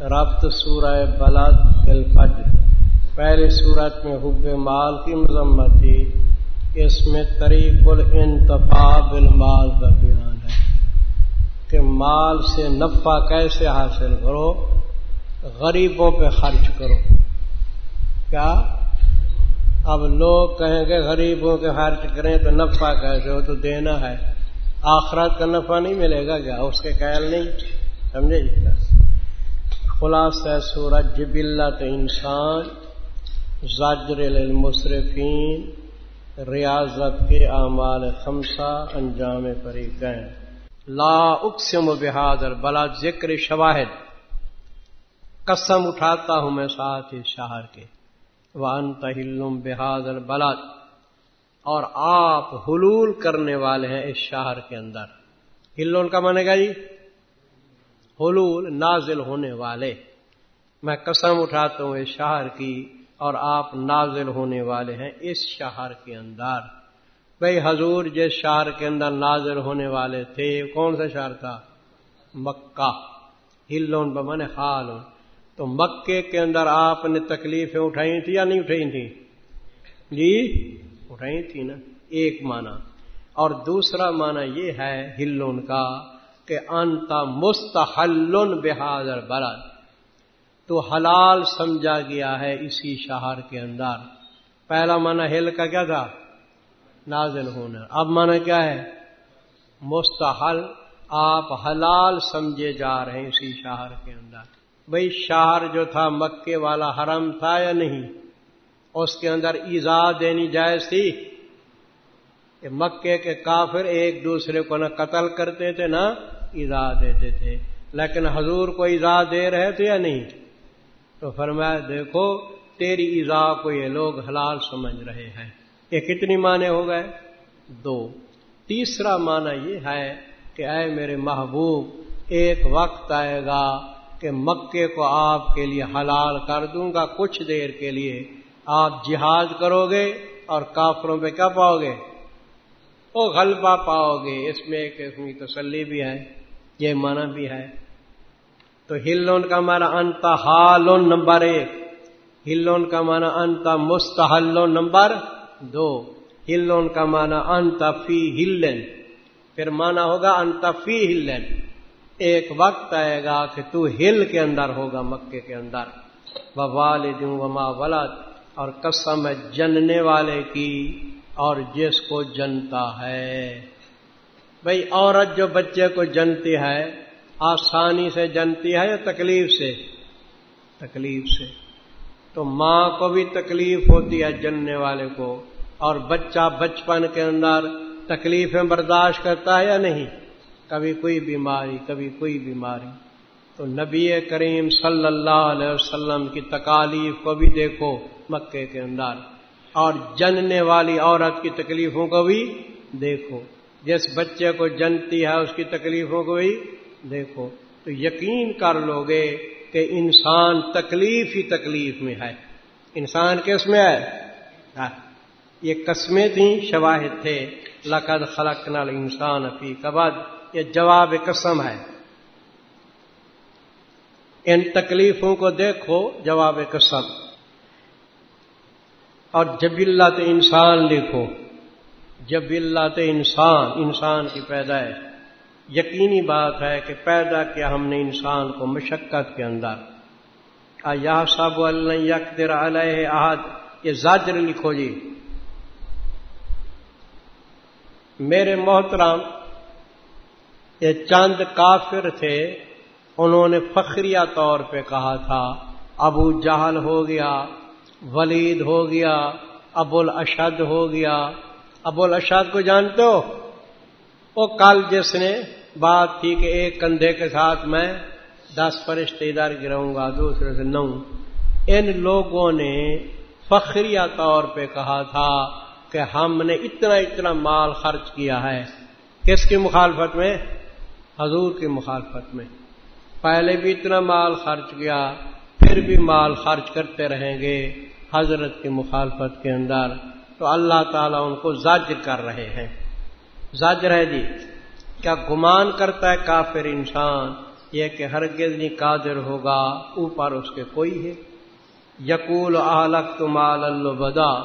ربط سورہ بلد الفجر۔ پہلی صورت میں حب مال کی مذمت تھی۔ اس میں طریق الانتفاع المال کا بیان ہے کہ مال سے نفع کیسے حاصل کرو؟ غریبوں پہ خرچ کرو۔ کیا؟ اب لوگ کہیں گے غریبوں کے خرچ کریں تو نفع کیسے ہو؟ تو دینا ہے۔ آخرت کا نفع نہیں ملے گا کیا؟ اس کے قیل نہیں۔ سمجھے جی؟ خلاصہ سورج جبلت انسان زاجر المصرفین ریاضت کے اعمال خمسہ انجام فریقین لا اقسم بہادر بلا ذکر شواہد۔ قسم اٹھاتا ہوں میں ساتھ اس شہر کے۔ وان تہلم بہادر بلاد اور آپ حلول کرنے والے ہیں اس شہر کے اندر۔ ہلون کا مانے گا جی؟ حلول نازل ہونے والے۔ میں قسم اٹھاتا ہوں اس شہر کی اور آپ نازل ہونے والے ہیں اس شہر کے اندر۔ بھائی حضور جس شہر کے اندر نازل ہونے والے تھے، کون سا شہر تھا؟ مکہ۔ ہلون بمن خال۔ تو مکے کے اندر آپ نے تکلیفیں اٹھائی تھی یا نہیں اٹھائی تھی جی اٹھائی تھی نا، ایک معنی۔ اور دوسرا معنی یہ ہے ہلون کا کہ انتا مستحل بحاظر برد تو حلال سمجھا گیا ہے اسی شہر کے اندر۔ پہلا معنی ہل کا کیا تھا؟ نازل ہونا۔ اب معنی کیا ہے؟ مستحل۔ آپ حلال سمجھے جا رہے ہیں اسی شہر کے اندر۔ بھائی شہر جو تھا مکے والا حرم تھا یا نہیں؟ اس کے اندر ایزا دینی جائز تھی؟ کہ مکے کے کافر ایک دوسرے کو نہ قتل کرتے تھے نہ ایزا دیتے تھے۔ لیکن حضور کو ایزا دے رہے تھے یا نہیں؟ تو فرمایا، دیکھو، تیری ایزا کو یہ لوگ حلال سمجھ رہے ہیں۔ یہ کتنی معنی ہو گئے؟ دو۔ تیسرا معنی یہ ہے کہ اے میرے محبوب، ایک وقت آئے گا کہ مکے کو آپ کے لیے حلال کر دوں گا کچھ دیر کے لیے۔ آپ جہاد کرو گے اور کافروں پہ کیا پاؤ گے؟ وہ غلبہ پاؤ گے۔ اس میں ایک قسم کی تسلی بھی ہے، یہ معنی بھی ہے۔ تو ہلون کا معنی انت حال نمبر ایک۔ ہلون کا معنی انت مستحل نمبر دو۔ ہلون کا معنی انت فی ہلن۔ پھر مانا ہوگا انت فی ہلن۔ ایک وقت آئے گا کہ تو ہل کے اندر ہوگا، مکے کے اندر۔ وہ والدوں وما ولد۔ اور قسم جننے والے کی۔ اور جس کو جنتا ہے۔ بھائی عورت جو بچے کو جنتی ہے آسانی سے جنتی ہے یا تکلیف سے؟ تکلیف سے۔ تو ماں کو بھی تکلیف ہوتی ہے جننے والے کو اور بچہ بچپن کے اندر تکلیفیں برداشت کرتا ہے یا نہیں؟ کبھی کوئی بیماری کبھی کوئی بیماری۔ تو نبی کریم صلی اللہ علیہ وسلم کی تکالیف کو بھی دیکھو مکے کے اندر۔ اور جننے والی عورت کی تکلیفوں کو بھی دیکھو۔ جس بچے کو جنتی ہے، اس کی تکلیفوں کو بھی دیکھو۔ تو یقین کر لو گے کہ انسان تکلیف ہی تکلیف میں ہے۔ انسان کس میں ہے؟ ہاں، یہ قسمیں تھیں، شواہد تھے۔ لقد خلق نل انسان فی کبد یہ جواب قسم ہے۔ ان تکلیفوں کو دیکھو، جواب قسم۔ اور جب اللہ انسان لکھو جب اللہ انسان انسان کی پیدائش، یقینی بات ہے کہ پیدا کیا ہم نے انسان کو مشقت کے اندر۔ یا سب اللہ یکر علیہ احد، یہ زاجر لکھو جی۔ میرے محترام یہ چند کافر تھے، انہوں نے فخریہ طور پہ کہا تھا، ابو جہل ہو گیا ولید ہو گیا، ابو الاشد ہو گیا۔ ابو الاشد کو جانتے ہو؟ وہ کل جس نے بات تھی کہ ایک کندھے کے ساتھ میں دس فرشتے ادھر گراؤں گا، دوسرے سے نو۔ ان لوگوں نے فخریہ طور پہ کہا تھا کہ ہم نے اتنا اتنا مال خرچ کیا ہے۔ کس کی مخالفت میں؟ حضور کی مخالفت میں۔ پہلے بھی اتنا مال خرچ کیا، پھر بھی مال خرچ کرتے رہیں گے۔ حضرت کی مخالفت کے اندر تو اللہ تعالیٰ ان کو زاجر کر رہے ہیں۔ زاجر ہے جی کیا گمان کرتا ہے کافر انسان؟ یہ کہ ہرگز نہیں قادر ہوگا، اوپر اس کے کوئی ہے۔ یقول عالق مال البدا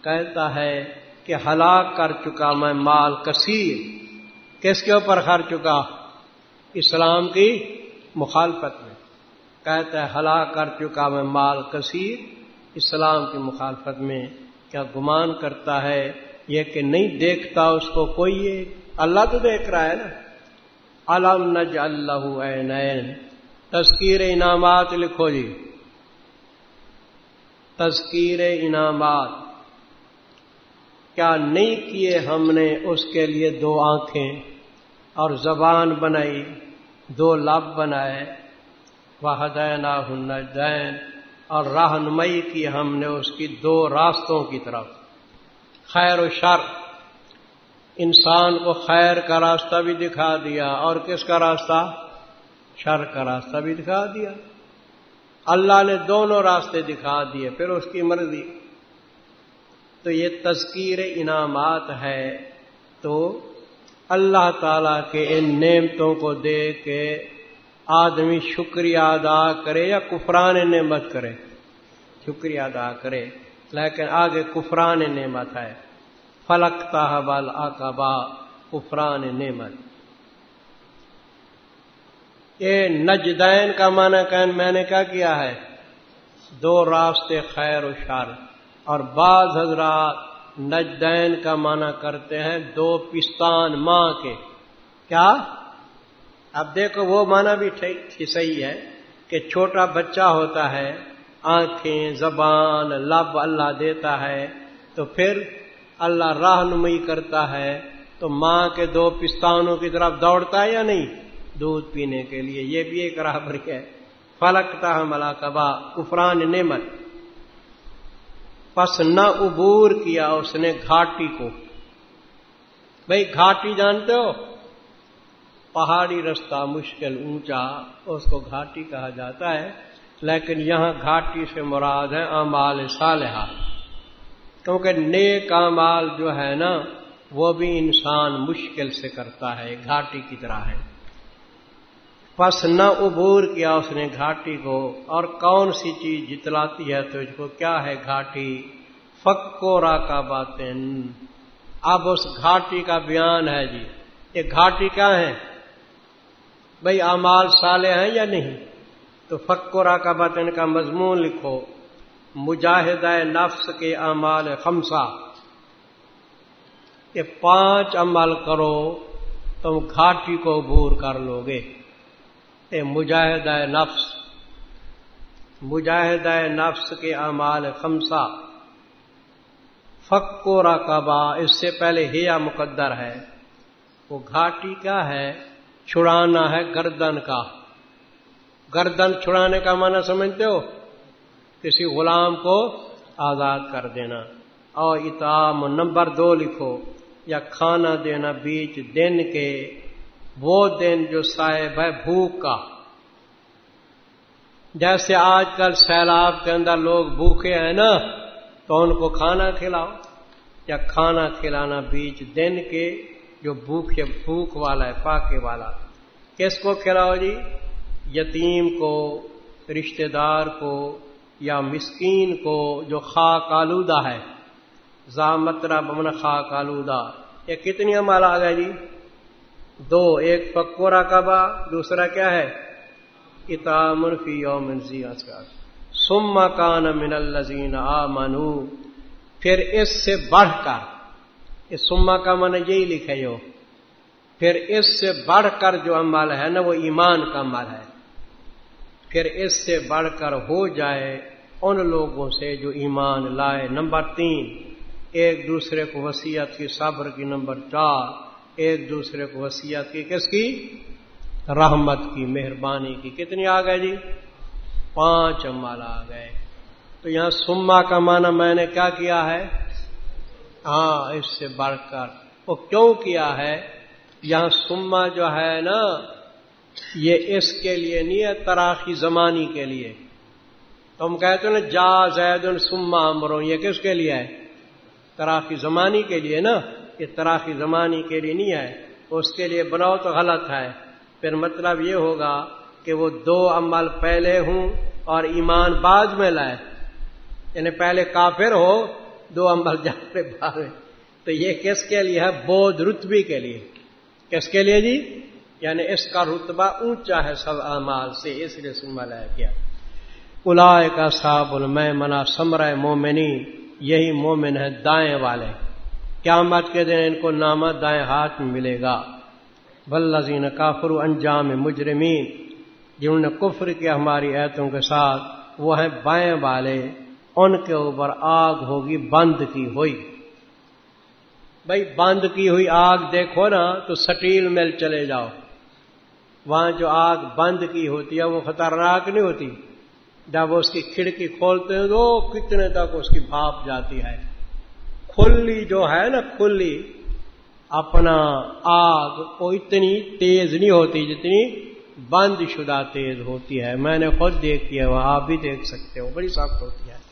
کہتا ہے کہ ہلاک کر چکا میں مال کثیر۔ کس کے اوپر خر چکا؟ اسلام کی مخالفت میں۔ کہتا ہے ہلاک کر چکا میں مال کثیر۔ اسلام کی مخالفت میں کیا گمان کرتا ہے یہ کہ نہیں دیکھتا اس کو کوئی اللہ تو دیکھ رہا ہے نا۔ علم نج اللہ تذکیر انعامات لکھو جی۔ تذکیر انعامات۔ کیا نہیں کیے ہم نے اس کے لیے دو آنکھیں اور زبان بنائی، دو لب بنائے۔ وہ دین اور رہنمائی کی ہم نے اس کی دو راستوں کی طرف۔ خیر و شر۔ انسان کو خیر کا راستہ بھی دکھا دیا اور کس کا راستہ؟ شر کا راستہ بھی دکھا دیا۔ اللہ نے دونوں راستے دکھا دیے، پھر اس کی مرضی۔ تو یہ تذکیر انعامات ہے۔ تو اللہ تعالی کے ان نعمتوں کو دے کے آدمی شکریہ ادا کرے یا کفران نعمت کرے؟ شکریہ ادا کرے، لیکن آگے کفران نعمت ہے۔ فلک تحبل آکبا کفران نعمت۔ یہ نجدین کا معنی کہ میں نے کیا کیا ہے؟ دو راستے خیر و شر۔ اور بعض حضرات نجدین کا معنی کرتے ہیں دو پستان ماں کے۔ کیا؟ اب دیکھو وہ معنی بھی صحیح ہے کہ چھوٹا بچہ ہوتا ہے، آنکھیں، زبان، لب اللہ دیتا ہے، تو پھر اللہ رہنمائی کرتا ہے، تو ماں کے دو پستانوں کی طرف دوڑتا ہے یا نہیں؟ دودھ پینے کے لیے، یہ بھی ایک رابری ہے۔ فلکتا ملا کبا کفران نعمت۔ پس نہ عبور کیا اس نے گھاٹی کو۔ بھائی، گھاٹی جانتے ہو؟ پہاڑی رستہ مشکل اونچا اس کو گھاٹی کہا جاتا ہے، لیکن یہاں گھاٹی سے مراد ہے امال صالحہ۔ کیونکہ نیک امال جو ہے نا، وہ بھی انسان مشکل سے کرتا ہے، گھاٹی کی طرح ہے۔ پس نہ عبور کیا اس نے گھاٹی کو، اور کون سی چیز جتلاتی ہے تو اس کو؟ کیا ہے گھاٹی؟ فکورا کا باتیں اب اس گھاٹی کا بیان ہے جی۔ یہ گھاٹی کیا ہے؟ بھائی امال سالے ہیں یا نہیں؟ تو فکورا کا بطن کا مضمون لکھو، مجاہدہ نفس کے اعمال خمسہ۔ یہ پانچ عمل کرو، تم گھاٹی کو بور کر لو گے۔ یہ مجاہدہ نفس مجاہدہ نفس کے اعمال خمسہ۔ فکو رقبہ اس سے پہلے ہیا مقدر ہے۔ وہ گھاٹی کیا ہے؟ چھڑانا ہے گردن کا۔ گردن چھڑانے کا معنی سمجھتے ہو؟ کسی غلام کو آزاد کر دینا۔ اور اتام نمبر دو لکھو، یا کھانا دینا بیچ دن کے، وہ دن جو صاحب ہے بھوک کا۔ جیسے آج کل سیلاب کے اندر لوگ بھوکے ہیں نا، تو ان کو کھانا کھلاؤ، یا کھانا کھلانا بیچ دن کے۔ جو بھوکے بھوک والا ہے، پاکے والا۔ کس کو کھلاؤ جی؟ یتیم کو، رشتہ دار کو یا مسکین کو جو خاک آلودہ ہے۔ زامترا بمن خاک آلودہ۔ یہ کتنی امال آ گئے جی؟ دو، ایک پکورا کبا دوسرا کیا ہے؟ اتامن فی یوم سما کان من الزین آ پھر اس سے بڑھ کر اس سما کا من یہی لکھے ہو پھر اس سے بڑھ کر جو عمل ہے نا، وہ ایمان کا عمل ہے۔ پھر اس سے بڑھ کر ہو جائے ان لوگوں سے جو ایمان لائے۔ نمبر تین، ایک دوسرے کو وسیعت کی صبر کی۔ نمبر چار، ایک دوسرے کو وسیعت کی کس کی؟ رحمت کی، مہربانی کی۔ کتنی آ گئے جی؟ پانچ امال آ گئے۔ تو یہاں سما کا معنی میں نے کیا کیا ہے؟ ہاں اس سے بڑھ کر۔ وہ کیوں کیا ہے؟ یہاں سما جو ہے نا، یہ اس کے لیے نہیں ہے، تراخی زمانی کے لیے۔ تو ہم کہتے ہیں نا، جا زید سما امرو، یہ کس کے لیے ہے؟ تراخی زمانی کے لیے نا۔ یہ تراخی زمانی کے لیے نہیں ہے۔ اس کے لیے بناؤ تو غلط ہے۔ پھر مطلب یہ ہوگا کہ وہ دو عمل پہلے ہوں اور ایمان بعد میں لائے۔ یعنی پہلے کافر ہو دو عمل جانے بعد تو یہ کس کے لیے ہے؟ بودھ رتبی کے لیے۔ کس کے لیے جی؟ یعنی اس کا رتبہ اونچا ہے سب اعمال سے، اس لیے سنبھا لایا گیا الا کا صاحب میں منا سمرائے مومنی یہی مومن ہے دائیں والے۔ قیامت کے دن ان کو نامہ دائیں ہاتھ میں ملے گا۔ بلزین کافر انجام مجرمین، جنہوں نے کفر کیا ہماری ایتوں کے ساتھ، وہ ہیں بائیں والے۔ ان کے اوپر آگ ہوگی، بند کی ہوئی۔ بھائی بند کی ہوئی آگ دیکھو نا، تو سٹیل مل چلے جاؤ۔ وہاں جو آگ بند کی ہوتی ہے، وہ خطرناک نہیں ہوتی۔ جب اس کی کھڑکی کھولتے ہیں، تو کتنے تک اس کی بھاپ جاتی ہے۔ کھلی جو ہے نا، کھلی، اپنا آگ وہ اتنی تیز نہیں ہوتی جتنی بند شدہ تیز ہوتی ہے۔ میں نے خود دیکھی ہے وہ آپ بھی دیکھ سکتے ہو، بڑی سخت ہوتی ہے۔